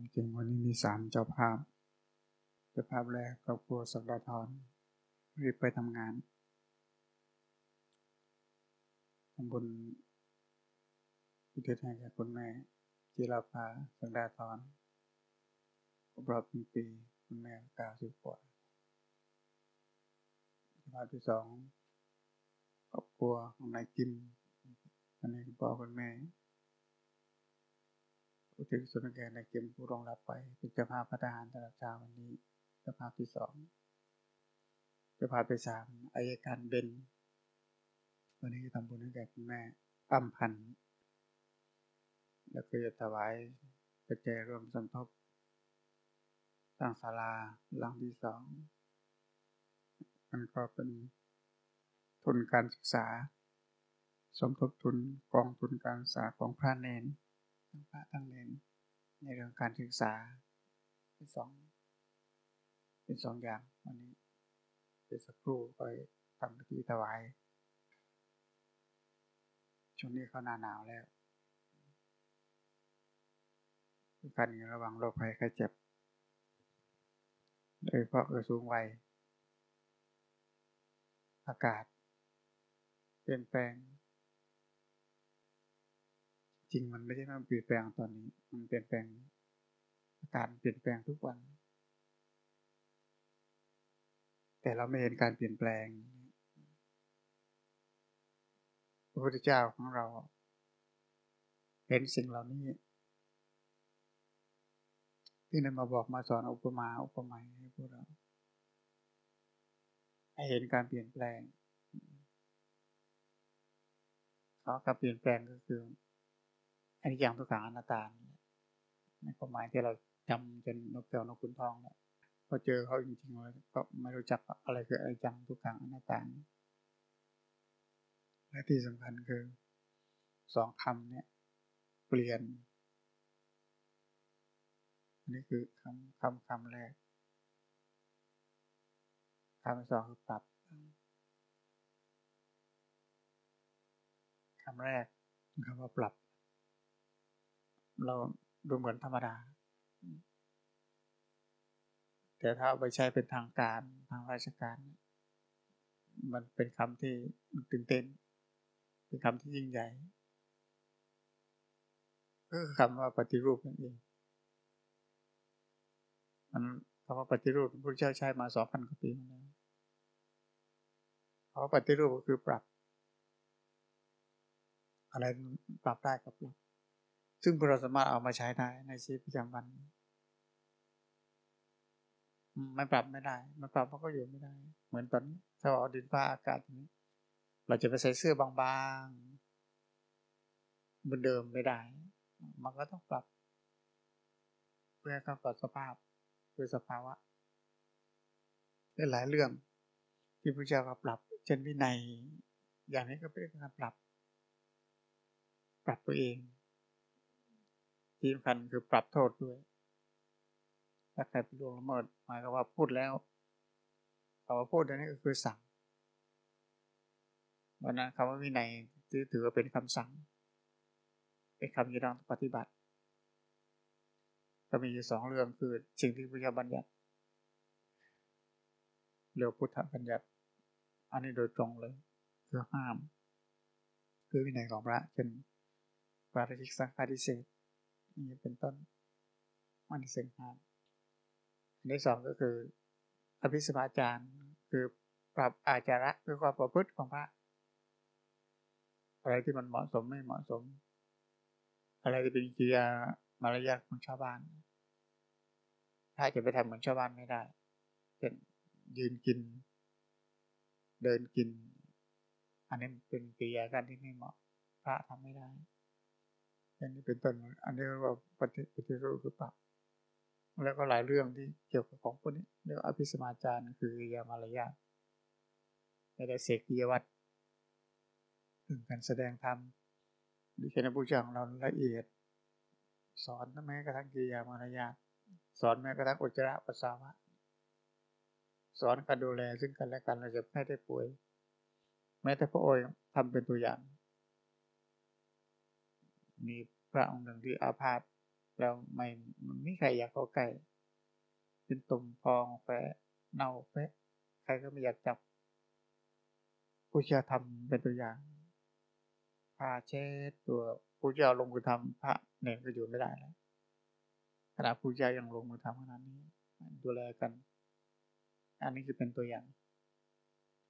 ความจริงวันนี้มีสามเจ้าภาพ เจ้าภาพแรกครอบครัวสักดาทรรีบไปทำงานทำบุญอุทิศให้แก่คุณแม่จิราภาสักดาทรครบรอบหนึ่งปีคุณแม่เก้าสิบกว่าเจ้าภาพที่สองครอบครัวของนายกิมอันนี้คุณพ่อคุณแม่ อุทิศส่วนแก่นายกิมผู้รองรับไป เป็นเจ้าภาพพระทหารตลอดเช้าวันนี้เจ้าภาพที่สองเจ้าภาพที่สามอายการเบนวันนี้ทำบุญให้แก่คุณแม่อ้ำพันธ์แล้วก็จะถวายปัจจัยร่วมสมทบสร้างศาลาหลังที่สองมันก็เป็นทุนการศึกษา สมทบทุนกองทุนการศึกษาของพระเนน ทั้งพระทั้งเนนในเรื่องการศึกษา เป็นสองเป็นสองอย่างวันนี้เป็นสักครู่ไปทำพิธีถวายช่วงนี้เขาหนาหนาวแล้วการนี้ระวังโรคภัยไข้เจ็บ โดยเฉพาะกระสูงวัยอากาศ เปลี่ยนแปลง จริงมันไม่ใช่ว่าเปลี่ยนแปลงตอนนี้ มันเปลี่ยนแปลงอากาศเปลี่ยนแปลงทุกวัน แต่เราไม่เห็นการเปลี่ยนแปลงพระพุทธเจ้าของเรา เห็นสิ่งเหล่านี้ที่นำมาบอกมาสอนอุปมาอุปไมยให้พวกเราให้เห็นการเปลี่ยนแปลงเขาการเปลี่ยนแปลงก็คือ อันนี้อย่างทุกขังอนัตตาในความหมายที่เราจำจนนกแก้วนกขุนทองแล้วพอเจอเขาจริงๆแล้วก็ไม่รู้จักอะไรคืออะไรจังทุกขังอนัตตาและที่สำคัญคือสองคำเนี่ยเปลี่ยน อันนี้คือคำคำคำแรกคำที่สองคือปรับคำแรกคำว่าปรับ เราดูเหมือนธรรมดา แต่ถ้าเอาไปใช้เป็นทางการทางราชการ มันเป็นคำที่ตื่นเต้น เป็นคำที่ยิ่งใหญ่ก็คือคำว่าปฏิรูปนั่นเองมันคำว่าปฏิรูปพระเจ้าใช้มาสองพันกว่าปีมาแล้วเพราะปฏิรูปก็คือปรับ อะไรปรับได้ก็ปรับ ซึ่งเราสามารถเอามาใช้ได้ในชีวิตประจำวันไม่ปรับไม่ได้ไม่ปรับมันก็อยู่ไม่ได้ เหมือนตอนถ้าเอาดินฟ้าอากาศนี้ เราจะไปใส่เสื้อบางๆเหมือนเดิมไม่ได้ มันก็ต้องปรับ เพื่อเข้ากับสภาพคือสภาวะหลายเรื่อง ที่พระเจ้าก็ปรับ เช่นวินัย อย่างนี้ก็เป็นการปรับ ปรับตัวเอง ที่สำคัญคือปรับโทษด้วย ถ้าใครไปล่วงละเมิดหมายความว่าพูดแล้วคำว่าพูดอันนี้ก็คือสั่งวันนั้นคำว่าวินัยถือว่าเป็นคำสั่ง เป็นคำที่ต้องปฏิบัติ ก็มีอยู่สองเรื่องคือสิ่งที่พระเจ้าบัญญัติเรียกพุทธบัญญัติ อันนี้โดยตรงเลยคือห้าม คือวินัยของพระเช่นปาราชิกสังฆาทิเศษ นี่เป็นต้นมันเสียงหาอันที่สองก็คือ อภิสมาจาร์คือปรับอาจาระคือความประพฤติของพระ อะไรที่มันเหมาะสมไม่เหมาะสม อะไรที่เป็นกิริยามารยาทของชาวบ้านถ้าจะไปทำเหมือนชาวบ้านไม่ได้เช่นยืนกิน เดินกิน อันนี้เป็นกิริยาการที่ไม่เหมาะ พระทำไม่ได้ อันนี้เป็นต้นอันนี้เรียกว่าปฏิปฏิรูปคือปรับแล้วก็หลายเรื่องที่เกี่ยวกับของพวกนี้เรียกอภิสมาจารคือยามารยาทในได้เสกกิยวัตรถึงการแสดงธรรมดิฉันผู้จ้างเราละเอียด สอนแม้กระทั่งกิยามารยาทสอนแม้กระทั่งอุจจาระปัสสาวะ สอนการดูแลซึ่งกันและกันเราจะไม่ได้ป่วย แม้แต่พระองค์ทำเป็นตัวอย่าง มีพระองค์หนึ่งที่อาพาธแล้วไม่ไม่ใครอยากเข้าใกล้เป็นตุ่มพองแฝะเน่าแฝะใครก็ไม่อยากจับ ผู้เชี่ยวทำเป็นตัวอย่างพาเช็ดตัวผู้เจ้าลงมือทำพระเนี่ยก็อยู่ไม่ได้แล้วขณะผู้เจ้ายังลงมือทำขนาดนี้ดูแลกัน อันนี้คือเป็นตัวอย่าง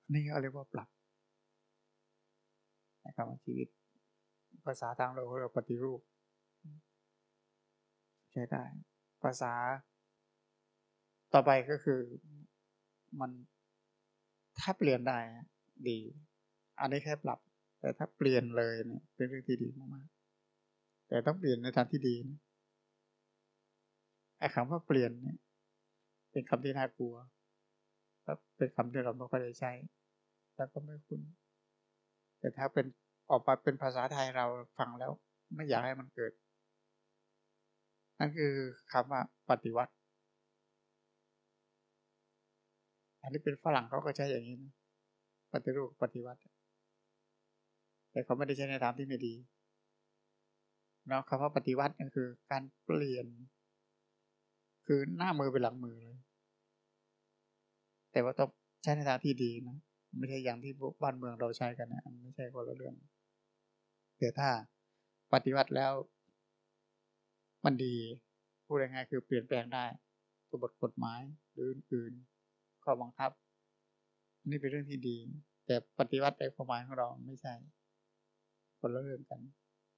อันนี้เขาเรียกว่าปรับในะครับชีวิต ภาษาทางเราเรียกปฏิรูป ใช้ได้ ภาษา ต่อไปก็คือมันถ้าเปลี่ยนได้ดี อันนี้แค่ปรับ แต่ถ้าเปลี่ยนเลยเนี่ยเป็นเรื่องที่ดีมากๆแต่ต้องเปลี่ยนในทางที่ดีนะไอ้คำว่าเปลี่ยนเนี่ย เป็นคำที่น่ากลัวแล้วเป็นคำที่เราไม่ค่อยได้ใช้ แล้วก็ไม่คุ้นแต่ถ้าเป็น ออกมาเป็นภาษาไทยเราฟังแล้ว ไม่อยากให้มันเกิด นั่นคือคำว่าปฏิวัติ อันนี้เป็นฝรั่งเขาก็ใช้อย่างนี้นะปฏิรูปปฏิวัติ แต่เขาไม่ได้ใช้ในทางที่ไม่ดีเนาะคำว่าปฏิวัติก็คือการเปลี่ยน คือหน้ามือเป็นหลังมือเลย แต่ว่าต้องใช้ในทางที่ดีนะไม่ใช่อย่างที่บ้านเมืองเราใช้กันนะไม่ใช่คนละเรื่อง แต่ถ้าปฏิวัติแล้ว มันดีพูดง่ายๆคือเปลี่ยนแปลงได้ตัวบทกฎหมายหรืออื่นๆข้อบังคับ นี่เป็นเรื่องที่ดี แต่ปฏิวัติในความหมายของเราไม่ใช่คนละเรื่องกัน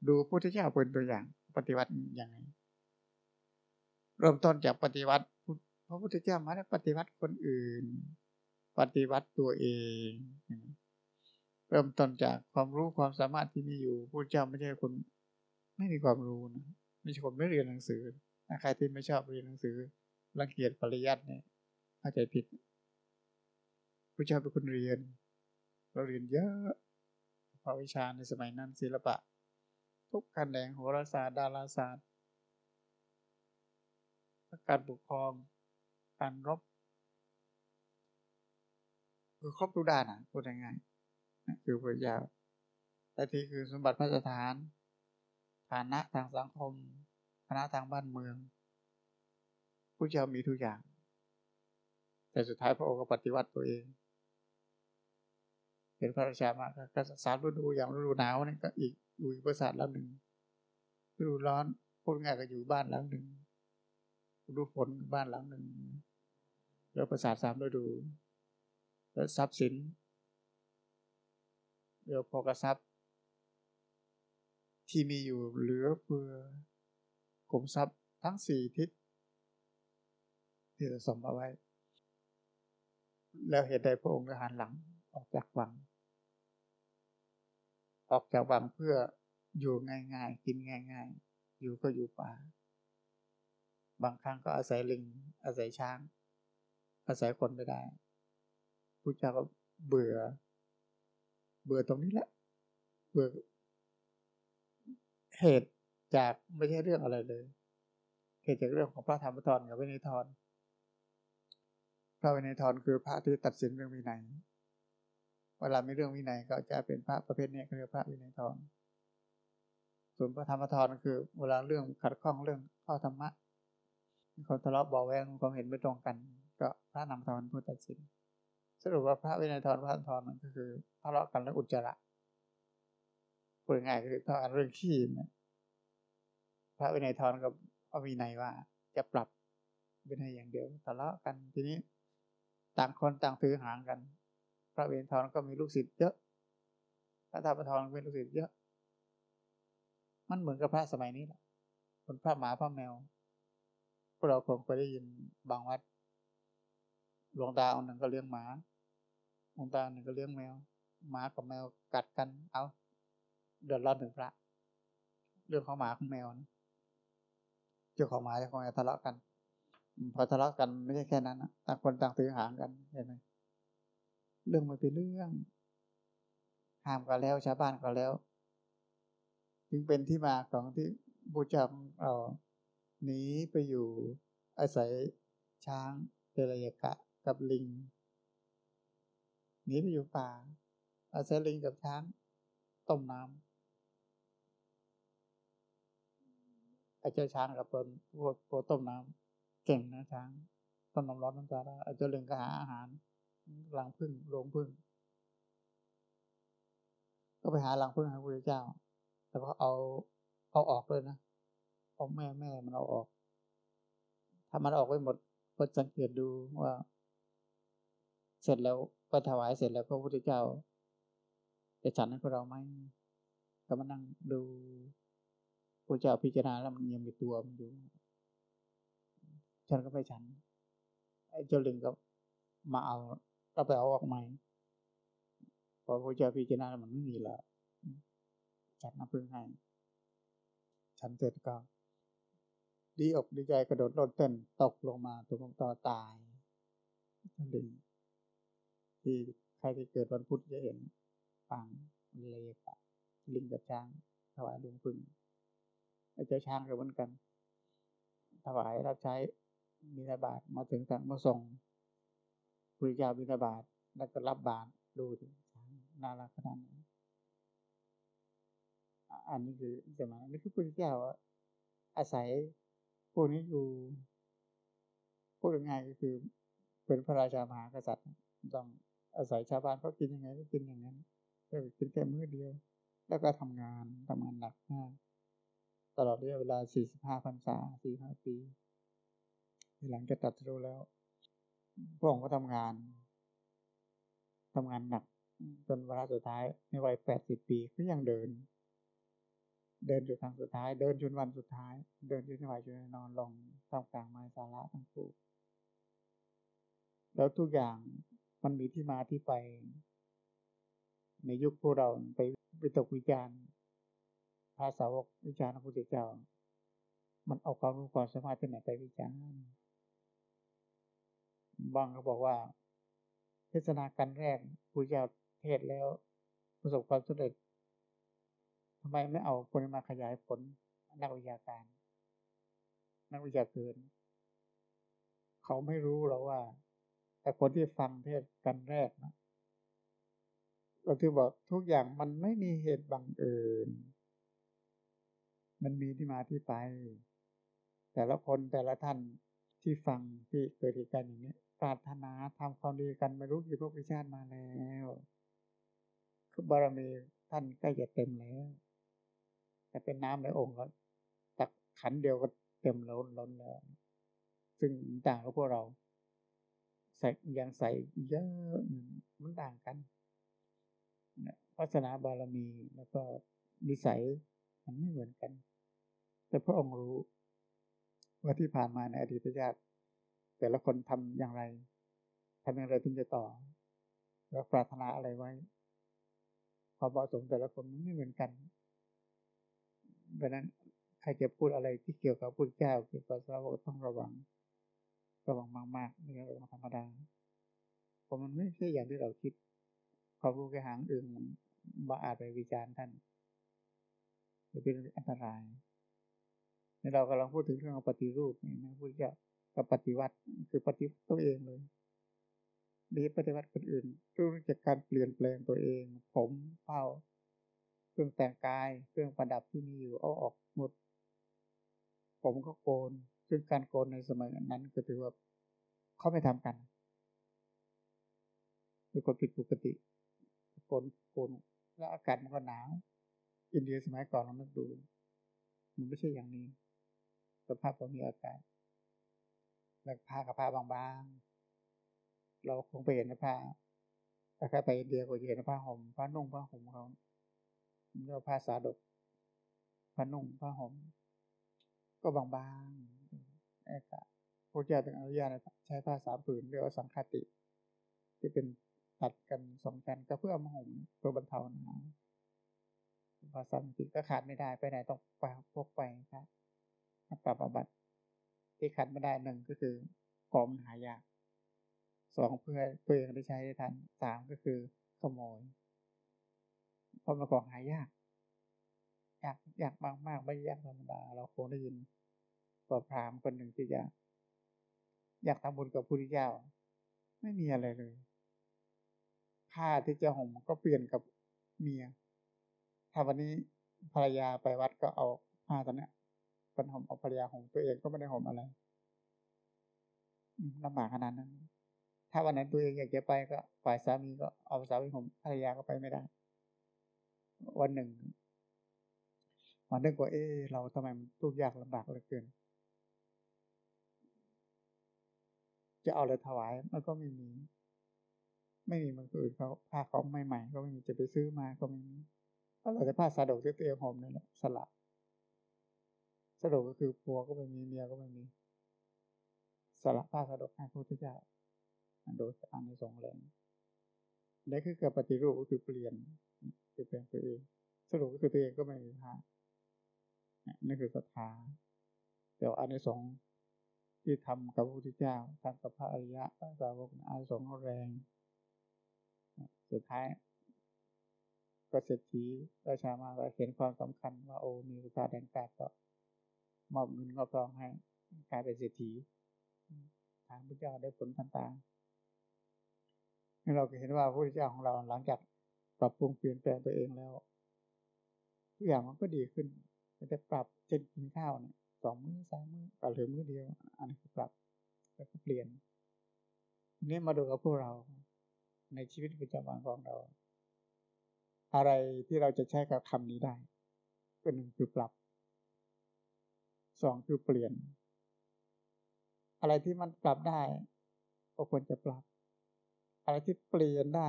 ดูพุทธเจ้าเป็นตัวอย่างปฏิวัติอย่างไรเริ่มต้นจากปฏิวัติพระพุทธเจ้ามาได้ปฏิวัติคนอื่น ปฏิวัติตัวเอง เริ่มต้นจากความรู้ความสามารถที่มีอยู่พระเจ้าไม่ใช่คนไม่มีความรู้นะไม่ใช่คนไม่เรียนหนังสือใครที่ไม่ชอบเรียนหนังสือรังเกียจปริยัติเนี่ยเข้าใจผิดพระเจ้าเป็นคนเรียน เราเรียนเยอะภาวิชาในสมัยนั้นศิลปะ ทุกการแดงโหราศาสตร์ดาราศาสตร์การปกครอง การรบคือครบทุกด้านอะพูดง่ายๆ คือพระเจ้าแต่ที่คือสมบัติพระสถานฐานะทางสังคมฐานะทางบ้านเมืองพระเจ้ามีทุกอย่าง แต่สุดท้ายพระองค์ก็ปฏิวัติตัวเองเป็นพระราชามาก็สามฤดูอย่างฤดูหนาวนี่ก็อีกอยู่อีกประสาทแล้วหนึ่งฤดูร้อนพูดง่ายก็อยู่บ้านหลังหนึ่งฤดูฝนบ้านหลังหนึ่งแล้วประสาทสามฤดู แล้วทรัพย์สิน เดี๋ยวพอกระซับที่มีอยู่เหลือเพื่อกลมทรัพย์ทั้งสี่ทิศที่จะสมเอาไว้ แล้วเหตุใดพระองค์ก็หันหลังออกจากวัง ออกจากวังเพื่ออยู่ง่ายๆ กินง่าย ๆ อยู่ก็อยู่ป่า บางครั้งก็อาศัยลิง อาศัยช้าง อาศัยคนไม่ได้พระเจ้าก็เบื่อ เบื่อตรงนี้แหละ เบื่อเหตุจากไม่ใช่เรื่องอะไรเลยเหตุจากเรื่องของพระธรรมทรกับวินัยทรพระวินัยทรคือพระที่ตัดสินเรื่องวินัยเวลาไมีเรื่องวินัยก็จะเป็นพระประเภทนี้ก็เรียกพระวินัยทองส่วนพระธรรมทรก็คือ เวลาเรื่องขัดข้องเรื่องข้อธรรมะมีคนทะเลาะเบาแวงความเห็นไม่ตรงกัน ก็พระนำทรผู้ตัดสิน สรุปว่าพระวินัยทรพระธรรมทรมันก็คือทะเลาะกันแล้วอุจจาระพูดง่ายคือทะเลาะกันเรื่องขี้เนี่ยพระวินัยทรกับพระวินัยว่าจะปรับวินัยอย่างเดียวทะเลาะกันทีนี้ ต่างคนต่างถือหางกัน พระเวนัยทรก็มีลูกศิษย์เยอะพระธรรมทรก็มีลูกศิษย์เยอะ มันเหมือนกับพระสมัยนี้แหละคนพระหมาพระแมวพวกเราคงเคยได้ยินบางวัดหลวงตาองหนึ่งก็เลี้ยงหมา หลวงตาหนึ่งก็เลี้ยงแมวหมากับแมวกัดกัน เอาเดือดร้อนถึงพระ เรื่องของหมาของแมวนะเจ้าของหมาเจ้าของแมวทะเลาะกัน พอทะเลาะกันไม่ใช่แค่นั้นนะต่างคนต่างถือหางกันเห็นไหมเรื่องมันเป็นเรื่องห้ามก็แล้วชาวบ้านก็แล้ว จึงเป็นที่มาของที่บูชาเราหนีไปอยู่อาศัยช้างเจรยกะกับลิง หนีไปอยู่ป่า อาศัยลิงกับช้างต้มน้ำไอ้เจ้าช้างกับตนพวกพวกต้มน้ำเก่งนะช้างต้มน้ำร้อนน้ำตาลไอ้เจ้าเลืองก็หาอาหารหลังพึ่งโรงพึ่ง ก็ไปหาหลังพึ่งหาพระเจ้า แต่ก็เอาเอาออกเลยนะเอาแม่แม่มันเอาออกถ้ามันออกไปหมดก็สังเกตดูว่า เสร็จแล้ว ก็ถวายเสร็จแล้วก็พระพุทธเจ้าจะฉันให้พวกเราไหมก็มานั่งดูพระเจ้าพิจารณาแล้วมันยังมีตัวมันอยู่ ฉันก็ไปฉันไอ้เจ้าลิงก็มาเอาก็ไปเอาออกใหม่พอพระเจ้าพิจารณาแล้วมันไม่มีแล้วฉันน้ำพึ่งให้ฉันเสร็จก็ดีอกดีใจกระโดดโลดเต้นตกลงมาตัวของต่อตายเจ้าลิง ที่ใครที่เกิดวันพุธจะเห็นปังเลกะลิงกับช้างถวายดวงพึ่งไอ้เจ้าช้างก็เหมือนกัน ถวายรับใช้มีนาบาทมาถึงสั่งมาส่งพระเจ้าบิณฑบาตแล้วก็รับบาตรดูดิช้างน่ารักขนาดนี้อันนี้คือสมัยนี่คือพระเจ้าอาศัยพวกนี้อยู่พูดง่ายก็คือเป็นพระราชามหากษัตริย์ต้อง อาศัยชาวบ้านเขากินยังไงก็กินอย่างนั้นก็กินแค่มื้อเดียว แล้วก็ทำงานทำงานหนักมากตลอดระยะเวลา 45พรรษา 45 ปีหลังจากตัดรู้แล้ว พระองค์ก็ทำงานทำงานหนัก จนเวลาสุดท้ายในวัย 80 ปีก็ยังเดิน เดินจนครั้งสุดท้าย เดินจนวันสุดท้าย เดินจนไม่ไหวจนนอนลงท่ามกลางไม้สาระทั้งคู่แล้วทุกอย่าง มันมีที่มาที่ไป ในยุคพวกเราไปไปตกวิจารณ์ภาษาวกวิจารณ์พระพุทธเจ้า มันเอาความรู้ความสามารถที่ไหนไปวิจารณ์บางก็บอกว่า เทศนาการแรกพระเจ้าเทศแล้ว ประสบความสำเร็จทำไมไม่เอาคนมาขยายผลนักวิทยาการ นักวิทยาเกิน เขาไม่รู้หรอว่า แต่คนที่ฟังเทศกันแรกนะเราที่บอกทุกอย่างมันไม่มีเหตุบังเอิญ มันมีที่มาที่ไป แต่ละคนแต่ละท่านที่ฟังที่เกิดเหตุการณ์อย่างนี้ปรารถนาทำความดีกันไม่รู้กี่พวกวิชาติมาแล้วคือบารมีท่านใกล้จะเต็มแล้ว แต่เป็นน้ำในองค์ก็ตักขันเดียวก็เต็มล้นล้นแล้ว ซึ่งต่างกับพวกเรา ใส่ยังใส่เยอะมันต่างกันวัฒนาบารมีแล้วก็นิสัยมันไม่เหมือนกัน แต่พระองค์รู้ว่าที่ผ่านมาในอดีตชาติแต่ละคนทำอย่างไรทำอย่างไรถึงจะต่อ แล้วปรารถนาอะไรไว้ความเหมาะสมแต่ละคนมันไม่เหมือนกันดังนั้นใครจะพูดอะไรที่เกี่ยวกับพุทธเจ้าเกี่ยวกับสาวกต้องระวัง ระวังมากๆไม่ใช่ระวังธรรมดาเพราะมันไม่ใช่อย่างที่เราคิดความรู้แค่หางอื่นมาอาจไปวิจารณ์ท่านจะเป็นอันตรายในเรากำลังพูดถึงเรื่องปฏิรูปนี่นะพุทธเจ้ากับปฏิวัติคือปฏิวัติตัวเองเลยดีปฏิวัติคนอื่นรู้จักการเปลี่ยนแปลงตัวเอง ผมเป้าเครื่องแต่งกาย เครื่องประดับที่มีอยู่เอาออกหมด ผมก็โกน ซึ่งการโกนในสมัยนั้นก็ถือว่าเขาไม่ทำกันเป็นคนผิดปกติโกนโกนแล้วอากาศมันก็หนาว อินเดียสมัยก่อนเราไม่ดู มันไม่ใช่อย่างนี้สภาพเรามีอากาศแล้วผ้ากับผ้าบางๆ เราคงไปเห็นผ้าถ้าใครไปอินเดียก็จะเห็นผ้าห่มผ้านุ่งผ้าห่มเขาเรียกผ้าสาดกผ้านุ่งผ้าห่มก็บางๆ พระเจ้าถึงอนุญาตใช้ผ้าสามผืนเรียกว่าสังคติ ที่เป็นตัดกันสองกันก็เพื่อมาห่มเพื่อบรรเทาหนาวภาษาอังกฤษก็ขาดไม่ได้ไปไหนต้องไปพกไปครับปรับบัติที่ขัดไม่ได้หนึ่งก็คือของมันหายากสองเพื่อเพื่อได้ใช้ได้ทันสามก็คือขโมยเพราะมันของหายากยากยากมากมากไม่ยากธรรมดา เราคงได้ยิน ปรพราหมณ์คนหนึ่งที่จะ อยากทำบุญกับพระพุทธเจ้า ไม่มีอะไรเลยผ้าที่จะห่มก็เปลี่ยนกับเมีย ถ้าวันนี้ภรรยาไปวัดก็เอาผ้าตัวนี้ไปกันห่มเอาภรรยาห่มตัวเองก็ไม่ได้ห่มอะไรลำบากขนาดนั้น ถ้าวันนั้นตัวเองอยากจะไปก็ฝ่ายสามีก็เอาสามีห่มภรรยาก็ไปไม่ได้ วันหนึ่งมันนึกว่าเออเราทำไมมันทุกข์ยากลำบากเหลือเกิน จะเอาอะไรถวายมันก็ไม่มี ไม่มีมันอื่นเขาผ้าของใหม่ๆก็ไม่มีจะไปซื้อมาก็ไม่มีก็เราจะผ้าสาดกที่ตัวเองห่มนั่นแหละสละสะดกก็คือผัวก็ไม่มีเมียก็ไม่มีสละผ้าสะดกให้พระพุทธเจ้าโดยอ่านในสองแรงนี่คือกิดปฏิรูปก็คือเปลี่ยนคือเปลี่ยนตัวเอง สรุปก็คือตัวเองก็ไม่มีผ้านี่คือศรัทธาแต่อันในสอง ที่ทำกับพระพุทธเจ้าทำกับพระอริยะพระสาวกอันสองแรง สุดท้ายก็เศรษฐีราชามาก็เห็นความสำคัญว่าโอ้มีสุภาแดงแปดก็มอบเงินมอบทองให้กลายเป็นเศรษฐีทางพระเจ้าได้ผลต่างๆนี่เราก็เห็นว่าพระพุทธเจ้าของเราหลังจากปรับปรุงเปลี่ยนแปลงตัวเองแล้วทุกอย่างมันก็ดีขึ้นแต่ปรับเช่นกินข้าวเนี่ย สองมื้อสามมื้อก็เหลือมื้อเดียว อันนี้คือปรับแล้วก็เปลี่ยนทีนี้มาดูกับพวกเรา ในชีวิตประจำวันของเรา อะไรที่เราจะใช้กับคำนี้ได้ก็หนึ่งคือปรับสองคือเปลี่ยน อะไรที่มันปรับได้ก็ควรจะปรับ อะไรที่เปลี่ยนได้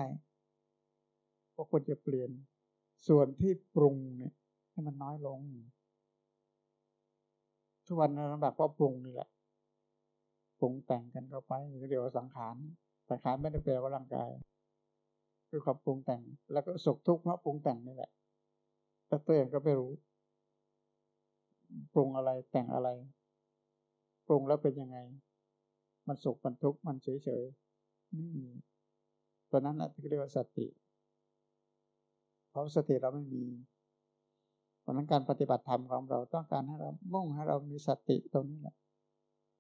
ก็ควรจะเปลี่ยน ส่วนที่ปรุงเนี่ยให้มันน้อยลง วันเราลำบากเพราะปรุงนี่แหละปรุงแต่งกันเข้าไปเดี๋ยวสังขารสังขารไม่ได้แปลว่าร่างกายคือความปรุงแต่ง แล้วก็สุขทุกข์เพราะปรุงแต่งนี่แหละ แต่ตัวเองก็ไม่รู้ ปรุงอะไรแต่งอะไร ปรุงแล้วเป็นยังไง มันสุขมันทุกข์มันเฉยเฉยไม่ตัวนั้นแหละที่เรียกว่าสติ เพราะสติเราไม่มี เพราะนั้นการปฏิบัติธรรมของเราต้องการให้เรามุ่งให้เรามีสติตรงนี้แหละ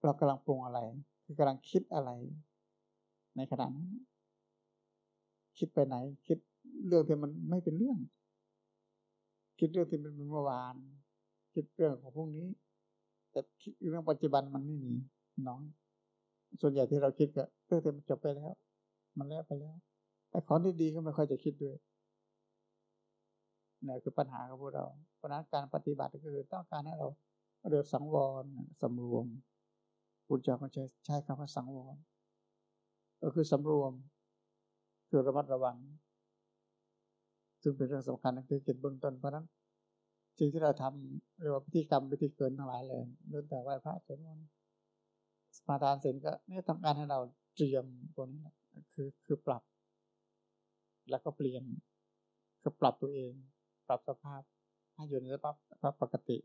เรากำลังปรุงอะไร คือกำลังคิดอะไร ในขณะนั้น คิดไปไหน คิดเรื่องที่มันไม่เป็นเรื่อง คิดเรื่องที่มันเป็นเมื่อวาน คิดเรื่องของพวกนี้ แต่คิดเรื่องปัจจุบันมันไม่มีน้อยส่วนใหญ่ที่เราคิดก็เรื่องที่มันจบไปแล้ว มันแล้วไปแล้ว แต่ของที่ดีก็ไม่ค่อยจะคิดด้วย นี่ยคือปัญหาของพวกเราเพราะนั้นการปฏิบัติก็คือต้องการให้เราเรียสังวรสำรวมพุทธเจ้าก็ใช้ใช้คำว่าสังวรก็คือสำรวม คือระมัดระวัง ซึ่งเป็นเรื่องสำคัญในคือจิตเบื้องต้นเพราะนั้นสิ่งที่เราทำเรียกว่าพิธีกรรมพิธีเกินทั้งหลายเลยเริ่มแต่ไหว้พระสวดมนต์สมาทานศีลก็นี่ทำการให้เราเตรียมตัวนี้คือคือปรับ แล้วก็เปลี่ยนคือปรับตัวเอง รับสภาพ ให้อยู่ในสภาพสภาพปกติ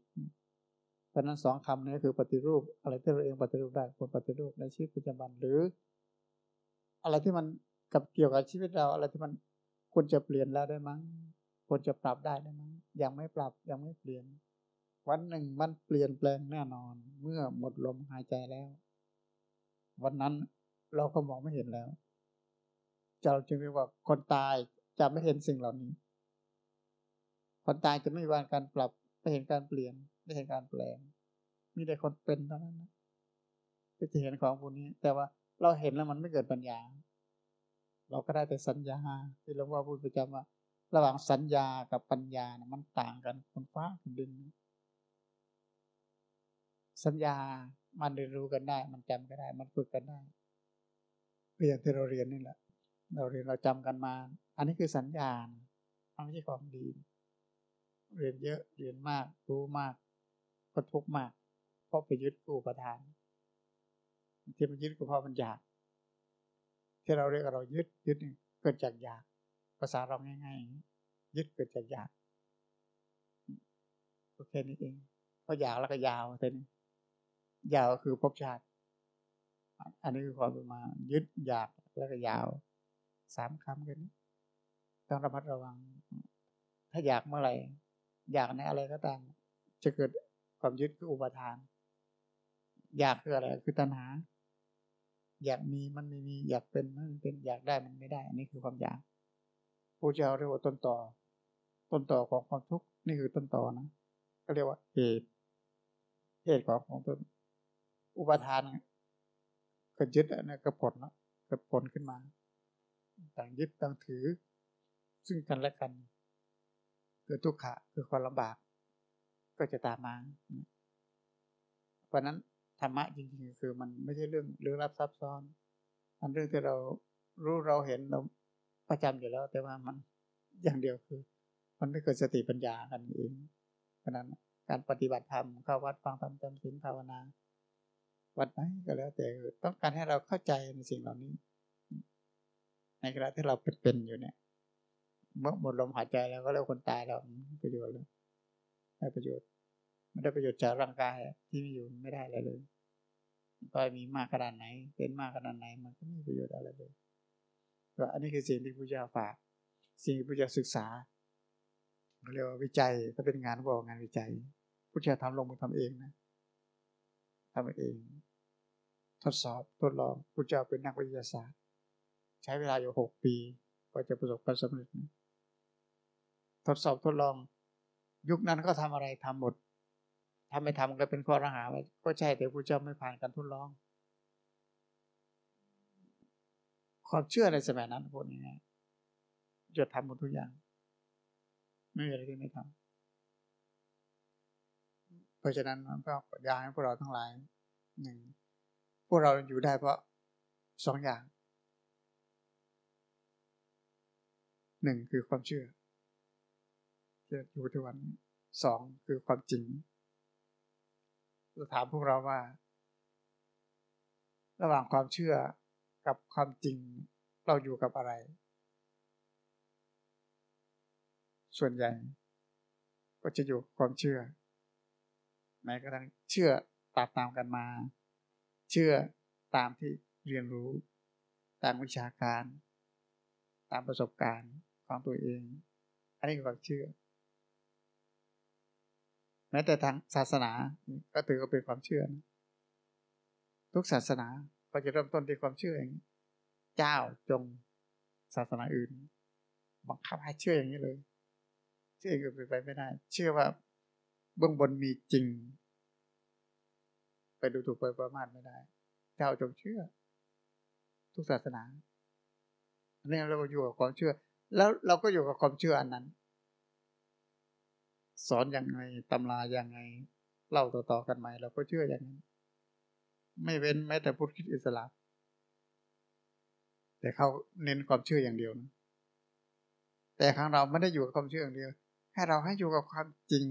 เพราะนั้นสองคำนี้คือปฏิรูป อะไรที่เราเองปฏิรูปได้ควรปฏิรูปในชีวิตประจำวันหรือ อะไรที่มันกับเกี่ยวกับชีวิตเรา อะไรที่มันควรจะเปลี่ยนแล้วได้มั้งควรจะปรับได้ไหมยังไม่ปรับยังไม่เปลี่ยน วันหนึ่งมันเปลี่ยนแปลงแน่นอน เมื่อหมดลมหายใจแล้ว วันนั้นเราก็มองไม่เห็นแล้วเราจึงเรียกว่าคนตายจะไม่เห็นสิ่งเหล่านี้ คนตายจะไม่มีวันการปรับ ไม่เห็นการเปลี่ยน ไม่เห็นการแปลง มีแต่คนเป็นเท่านั้นนะที่จะเห็นของพวกนี้ แต่ว่าเราเห็นแล้วมันไม่เกิดปัญญา เราก็ได้แต่สัญญา ที่หลวงพ่อพูดประจำว่า ระหว่างสัญญากับปัญญานะมันต่างกันคนฟ้าคนดินสัญญามันเรียนรู้กันได้ มันจำก็ได้ มันฝึกกันได้เรียนที่เราเรียนนี่แหละ เราเรียนเราจำกันมา อันนี้คือสัญญามันไม่ใช่ความดี เรียนเยอะเรียนมาก รู้มาก ก็ทุกมาก เพราะไปยึดกูประทาน ที่มันยึดก็เพราะมันอยาก ที่เราเรียกเรายึดยึดเกิดจากอยาก ภาษาเราง่ายๆยึดเกิดจากอยากก็แค่นี้เองเพราะอยากแล้วก็ยาวเท่นี้ยาวคือภพชาติ อันนี้คือความประมายึดอยากแล้วก็ยาวสามคำกันนี้ต้องระมัดระวัง ถ้าอยากเมื่อไหร่ อยากในอะไรก็ตาม จะเกิดความยึดคืออุปทาน อยากคืออะไรคือตัณหา อยากมีมันไม่มี อยากเป็นมันเป็นอยากได้มันไม่ได้ อันนี้คือความอยากพระเจ้าเรียกว่าต้นต่อ ต้นต่อของความทุกข์นี่คือต้นต่อนะก็เรียกว่าเหตุเหตุของของตนอุปทานก็ยึดอันนั้นก็ผลแล้วก็ผลขึ้นมา ต่างยึดต่างถือ ซึ่งกันและกัน เกิดทุกขะคือความลำบาก ก็จะตามมา เพราะนั้นธรรมะจริงๆคือมันไม่ใช่เรื่องเรื่องรับซับซ้อน มันเรื่องที่เรารู้เราเห็นเราประจำอยู่แล้ว แต่ว่ามันอย่างเดียวคือ มันไม่เกิดสติปัญญากันเองเพราะนั้นการปฏิบัติธรรมเข้าวัดฟังธรรมจำศีลภาวนาวัดไหนก็แล้ว แต่ต้องการให้เราเข้าใจในสิ่งเหล่านี้ ในขณะที่เราเป็นๆอยู่เนี่ย หมดลมหายใจแล้วก็เรียกคนตายแล้วประโยชน์เลยได้ประโยชน์ไม่ได้ประโยชน์จากร่างกายที่มีอยู่ไม่ได้อะไรเลยก็มีมากขนาดไหน เป็นมากขนาดไหนมันก็ไม่มีประโยชน์อะไรเลยก็อันนี้คือสิ่งที่พระเจ้าฝาก สิ่งที่พระเจ้าศึกษาเรียกว่าวิจัยถ้าเป็นงานบอกงานวิจัยพระเจ้าทำลงมือทำเองนะทำเอง ทดสอบทดลองพระเจ้าเป็นนักวิทยาศาสตร์ ใช้เวลาอยู่หกปีกว่าจะประสบความสำเร็จนะ ทดสอบทดลอง ยุคนั้นก็ทำอะไรทำหมดทำไม่ทำก็เป็นข้อระหาไว้ก็ใช่แต่พระเจ้าไม่ผ่านการทดลอง ความเชื่อในสมัยนั้นพูดง่ายๆจะทำหมดทุกอย่าง ไม่มีอะไรที่ไม่ทำเพราะฉะนั้นก็อยากให้พวกเราทั้งหลายหนึ่งพวกเราอยู่ได้เพราะสองอย่างหนึ่งคือความเชื่อ ที่อยู่ทุกวันสองคือความจริงจะถามพวกเราว่า ระหว่างความเชื่อกับความจริงเราอยู่กับอะไร ส่วนใหญ่ ก็จะอยู่ความเชื่อแม้กระทั่งเชื่อตามตามกันมา เชื่อตามที่เรียนรู้ ตามวิชาการ ตามประสบการณ์ของตัวเอง อันนี้คือความเชื่อ แม้แต่ทางศาสนาก็ถือว่าเป็นความเชื่อนะทุกศาสนาก็จะเริ่มต้นที่ความเชื่ออย่างนี้เจ้าจงศาสนาอื่นบังคับให้เชื่ออย่างนี้เลย เชื่ออื่นไปไม่ได้ เชื่อว่าเบื้องบนมีจริง ไปดูถูกไปประมาทไม่ได้ เจ้าจงเชื่อ ทุกศาสนาอันนี้เราอยู่กับความเชื่อ แล้วเราก็อยู่กับความเชื่ออันนั้น สอนอย่างไงตำราอย่างไงเล่าต่อๆกันไหมเราก็เชื่ออย่างนั้น ไม่เว้นแม้แต่พุทธคิดอิสลามแต่เขาเน้นความเชื่ออย่างเดียวนะแต่ครั้งเราไม่ได้อยู่กับความเชื่ออย่างเดียว ให้เราให้อยู่กับความจริง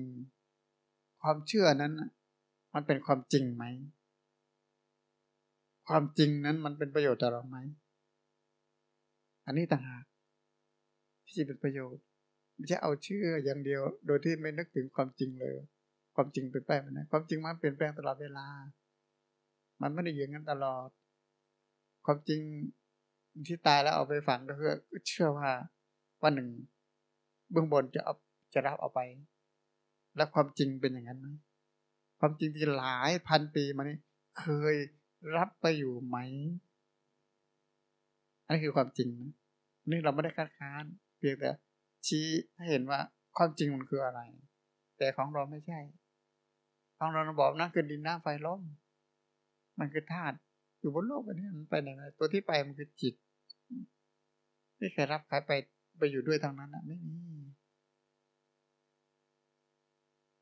ความเชื่อนั้น มันเป็นความจริงไหม ความจริงนั้นมันเป็นประโยชน์ต่อเราไหม อันนี้ต่างหากที่เป็นประโยชน์ ไม่ใช่เอาเชื่ออย่างเดียว โดยที่ไม่นึกถึงความจริงเลย ความจริงเป็นไปไหมความจริงมันเปลี่ยนแปลงตลอดเวลา มันไม่ได้อยู่งั้นตลอด ความจริงที่ตายแล้วเอาไปฝังก็คือเชื่อว่าวันหนึ่งเบื้องบนจะเอาจะรับเอาไป แล้วความจริงเป็นอย่างนั้นไหมความจริงที่หลายพันปีมานี้เคยรับไปอยู่ไหม อันนี้คือความจริงนะนี่เราไม่ได้คัดค้าน เพียงแต่ ชี้ให้เห็นว่าความจริงมันคืออะไร แต่ของเราไม่ใช่ ของเราบอกนั่นคือดินน้ำไฟลมมันคือธาตุอยู่บนโลกอันนี้มันไปไหนตัวที่ไปมันคือจิตไม่เคยรับใครไปไปอยู่ด้วยทางนั้นนะไม่มี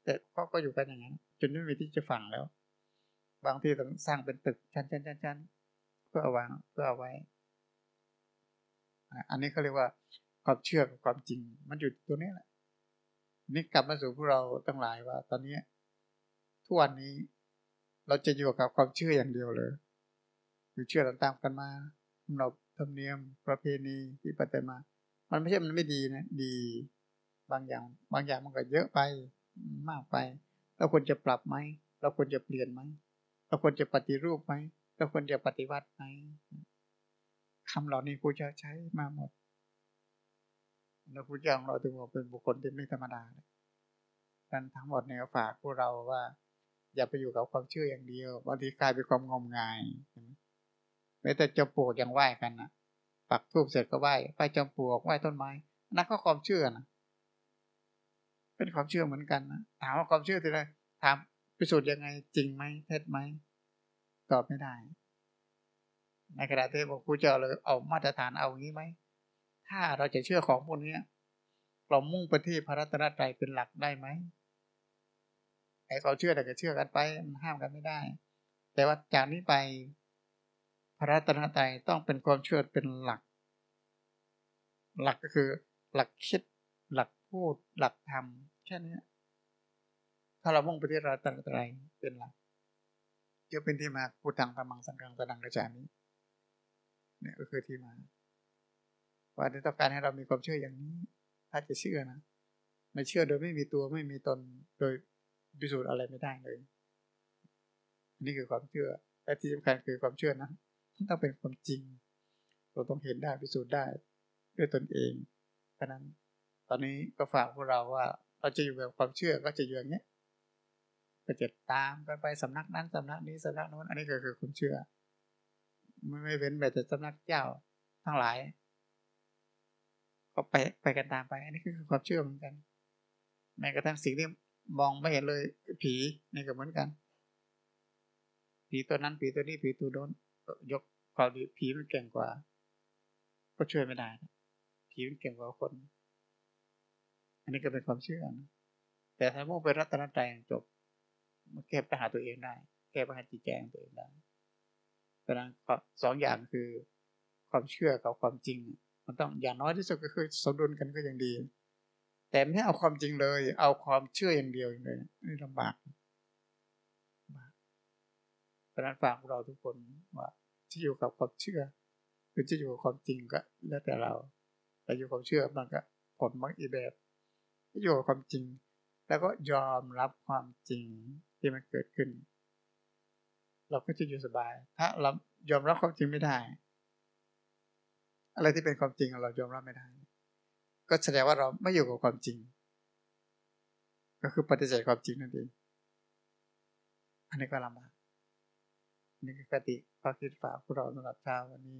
แต่เขาก็อยู่กันอย่างนั้นจนไม่มีที่จะฝังแล้ว บางทีต้องสร้างเป็นตึกชั้นชั้นชั้นชั้นเพื่อเอาวางเพื่อเอาไว้ อันนี้เขาเรียกว่า ความเชื่อกับความจริง มันอยู่ตัวนี้แหละนี่กลับมาสู่พวกเราตั้งหลายว่า ตอนนี้ทุกวันนี้เราจะอยู่กับความเชื่ออย่างเดียวเลยคือเชื่อตามๆกันมาสำหรับธรรมเนียมประเพณีที่ปฏิมา มันไม่ใช่มันไม่ดีนะ ดี บางอย่าง บางอย่างมันก็เยอะไปมากไป เราควรจะปรับไหม เราควรจะเปลี่ยนไหม เราควรจะปฏิรูปไหม เราควรจะปฏิวัติไหมคำเหล่านี้กูจะใช้มาหมด แล้วพุทธเจ้าของเราถึงบอกเป็นบุคคลที่ไม่ธรรมดาเลยนั่นทั้งหมดเนี่ยฝากพวกเราว่า อย่าไปอยู่กับความเชื่ออย่างเดียวบางทีกลายเป็นความงมงายแม้แต่จะปลูกยังไหว้กันนะปักทูบเสร็จก็ไหว้ไปจำปลวกไหว้ต้นไม้นั่นก็ความเชื่อนะเป็นความเชื่อเหมือนกันนะถามว่าความเชื่อที่ไรถามพิสูจน์ยังไงจริงไหมเท็จไหมตอบไม่ได้ ในกระดาษที่บอกครูจะเลยเอามาตรฐานเอางี้ไหม ถ้าเราจะเชื่อของพวกนี้เรามุ่งไปที่พระรัตนตรัยเป็นหลักได้ไหมไอ้เขาเชื่อแต่ก็เชื่อกันไปมันห้ามกันไม่ได้ แต่ว่าจากนี้ไป พระรัตนตรัยต้องเป็นความเชื่อเป็นหลัก หลักก็คือ หลักคิด หลักพูด หลักทำแค่นี้ถ้าเรามุ่งไปที่พระรัตนตรัยเป็นหลักจะเป็นที่มาพูดทางธรรมังสังกังสนังกระจานี้เนี่ยก็คือที่มา ว่าต้องการให้เรามีความเชื่ออย่างนี้ ถ้าจะเชื่อนะไม่เชื่อโดยไม่มีตัวไม่มีตนโดยพิสูจน์อะไรไม่ได้เลยนี่คือความเชื่อและที่สำคัญคือความเชื่อนะต้องเป็นความจริง เราต้องเห็นได้พิสูจน์ได้ด้วยตนเองเพราะนั้น ตอนนี้ก็ฝากพวกเราว่า เราจะอยู่แบบความเชื่อก็จะอยู่อย่างนี้ก็จะตามกันไปสำนักนั้นสำนักนี้สำนักโน้นอันนี้ก็คือความเชื่อ ไม่ไม่เว้นแต่สำนักเจ้าทั้งหลาย ก็ไปไปกันตามไป อันนี้คือความเชื่อเหมือนกันแม้กระทั่งสิ่งที่มองไม่เห็นเลย ผีนี่ก็เหมือนกัน ผีตัวนั้นผีตัวนี้ผีตัวโน้นยกความดีผีมันเก่งกว่า ก็ช่วยไม่ได้ผีมันเก่งกว่าคน อันนี้ก็เป็นความเชื่อนะแต่ถ้ามุ่งไปรัตนตรัยจบมันแก้ปัญหาตัวเองได้ แก้ปัญหาจิตใจของตัวเองได้เพราะนั้นสองอย่างคือความเชื่อกับความจริง มันต้องอย่างน้อยที่สุดก็คือสมดุลกันก็ยังดี แต่ไม่เอาความจริงเลย เอาความเชื่ออย่างเดียวเลยนี่ลำบากเพราะนั้นฝากเราทุกคนว่าที่อยู่กับความเชื่อหรือจะอยู่กับความจริงก็ แล้วแต่เรา แต่อยู่กับความเชื่อมันก็ผลบางอีแบบที่อยู่กับความจริง แล้วก็ยอมรับความจริงที่มันเกิดขึ้น เราก็จะอยู่สบาย ถ้าเรายอมรับความจริงไม่ได้ อะไรที่เป็นความจริงเรายอมรับไม่ได้ ก็แสดงว่าเราไม่อยู่กับความจริง ก็คือปฏิเสธความจริงนั่นเองอันนี้ก็ลำบากนี่คือคติข้อคิดฝากพวกเราสำหรับเช้าวันนี้